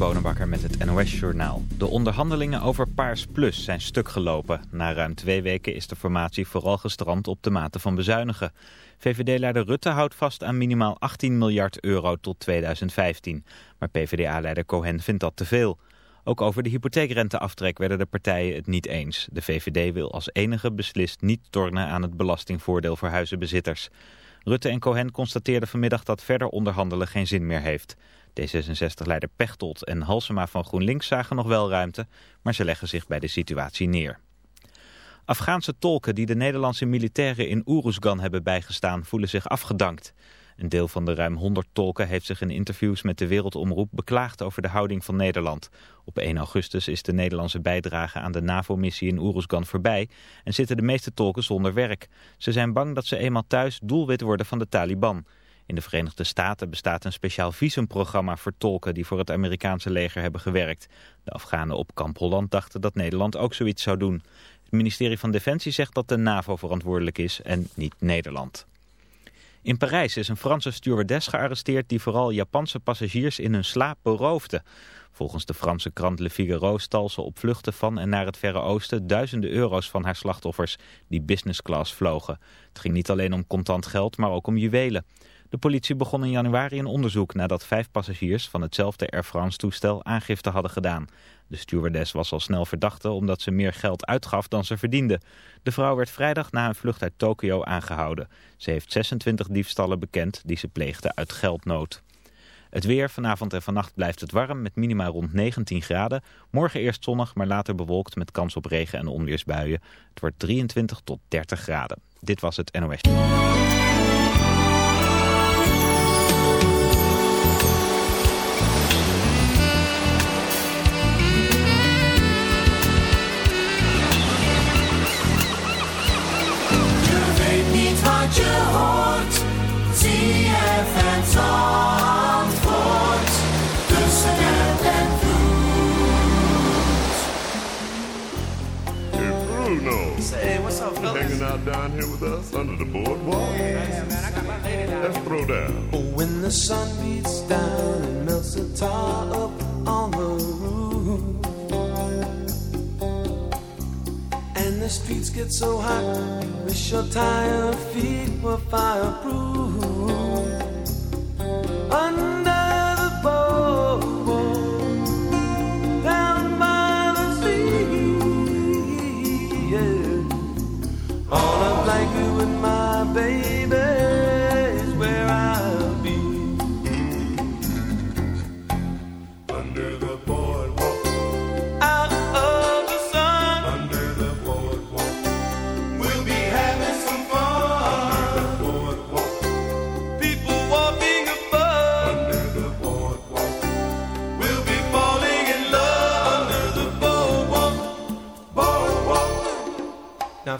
Bonenbakker met het NOS Journaal. De onderhandelingen over Paars Plus zijn stuk gelopen. Na ruim twee weken is de formatie vooral gestrand op de mate van bezuinigen. VVD-leider Rutte houdt vast aan minimaal 18 miljard euro tot 2015. Maar PvdA-leider Cohen vindt dat te veel. Ook over de hypotheekrenteaftrek werden de partijen het niet eens. De VVD wil als enige beslist niet tornen aan het belastingvoordeel voor huizenbezitters. Rutte en Cohen constateerden vanmiddag dat verder onderhandelen geen zin meer heeft. D66-leider Pechtold en Halsema van GroenLinks zagen nog wel ruimte, maar ze leggen zich bij de situatie neer. Afghaanse tolken die de Nederlandse militairen in Oeruzgan hebben bijgestaan voelen zich afgedankt. Een deel van de ruim 100 tolken heeft zich in interviews met de Wereldomroep beklaagd over de houding van Nederland. Op 1 augustus is de Nederlandse bijdrage aan de NAVO-missie in Oeruzgan voorbij en zitten de meeste tolken zonder werk. Ze zijn bang dat ze eenmaal thuis doelwit worden van de Taliban. In de Verenigde Staten bestaat een speciaal visumprogramma voor tolken die voor het Amerikaanse leger hebben gewerkt. De Afghanen op Kamp Holland dachten dat Nederland ook zoiets zou doen. Het ministerie van Defensie zegt dat de NAVO verantwoordelijk is en niet Nederland. In Parijs is een Franse stewardess gearresteerd die vooral Japanse passagiers in hun slaap beroofde. Volgens de Franse krant Le Figaro stal ze op vluchten van en naar het Verre Oosten duizenden euro's van haar slachtoffers die business class vlogen. Het ging niet alleen om contant geld, maar ook om juwelen. De politie begon in januari een onderzoek nadat vijf passagiers van hetzelfde Air France toestel aangifte hadden gedaan. De stewardess was al snel verdachte omdat ze meer geld uitgaf dan ze verdiende. De vrouw werd vrijdag na een vlucht uit Tokio aangehouden. Ze heeft 26 diefstallen bekend die ze pleegde uit geldnood. Het weer, vanavond en vannacht blijft het warm met minima rond 19 graden. Morgen eerst zonnig, maar later bewolkt met kans op regen en onweersbuien. Het wordt 23 tot 30 graden. Dit was het NOS. Hanging out down here with us under the boardwalk? Yeah, man, I got my lady down Let's throw down. Oh, when the sun beats down and melts the tar up on the roof. And the streets get so hot, wish your tired feet were fireproof.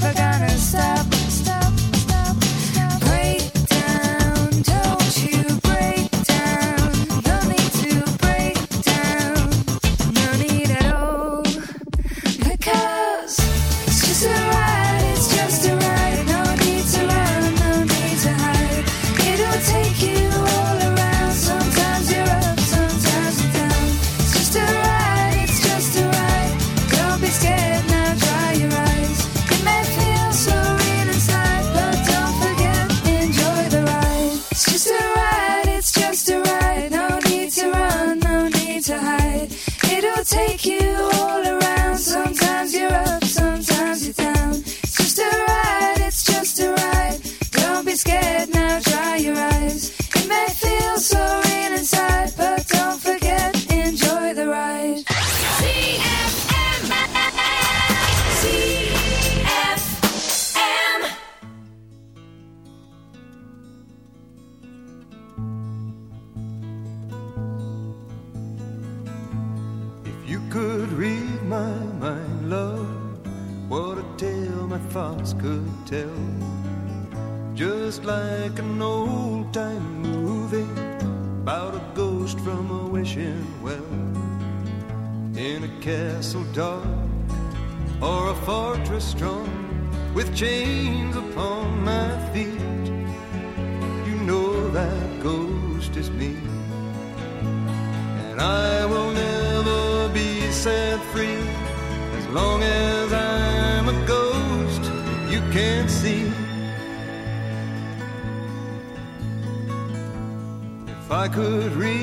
never got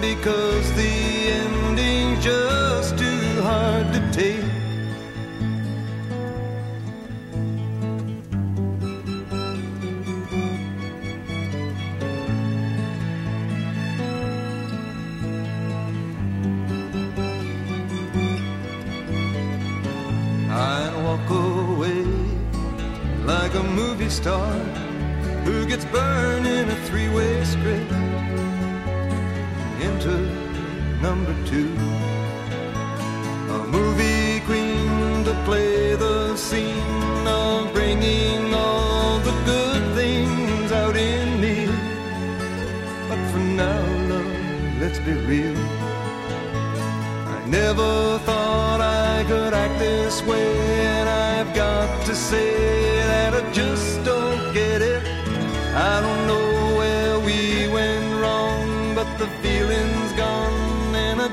because the ending's just too hard to take. I'd walk away like a movie star who gets burned in a three-way script number two. A movie queen to play the scene of bringing all the good things out in me. But for now, love, let's be real. I never thought I could act this way, and I've got to say.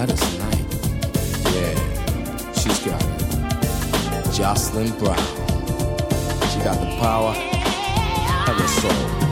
Gladys Knight, yeah, she's got it. Jocelyn Brown, she got the power of the soul.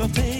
You,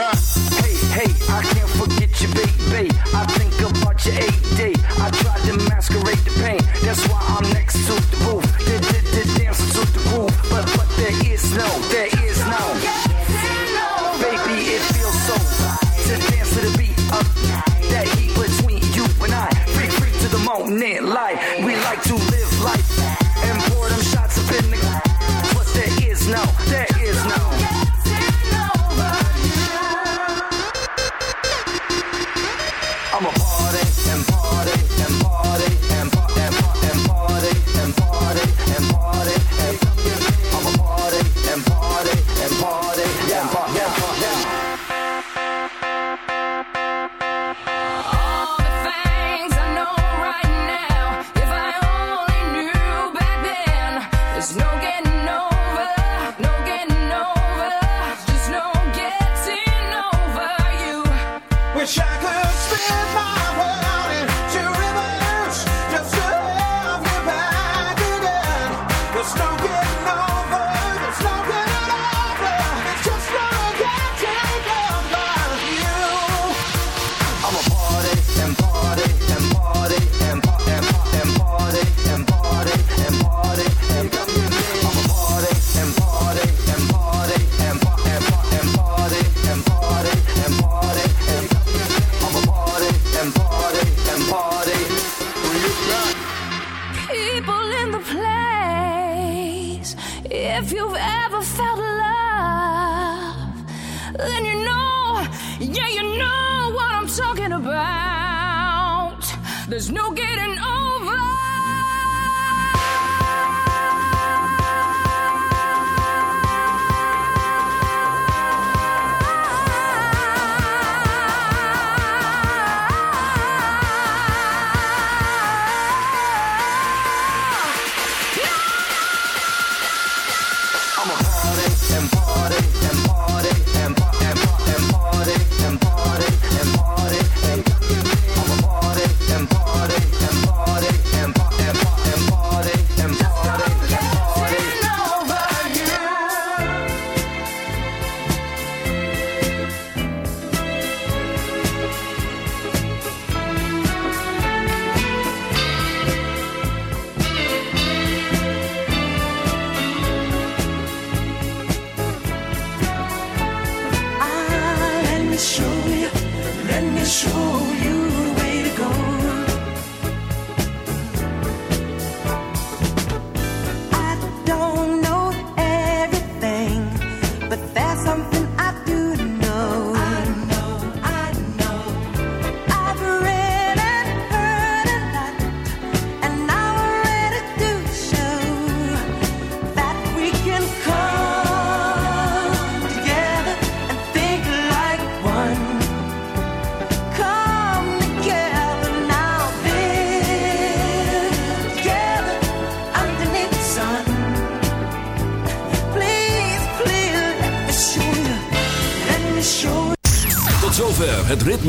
Yeah. Hey, hey, I can't forget you, baby. I think about your AD. I tried to masquerade the pain. That's why I'm next to the roof. The, dance to the groove. But, but there is no, there is no. Baby, it feels so right to dance to the beat of that heat between you and I. Free, free to the moment, life. We like to live.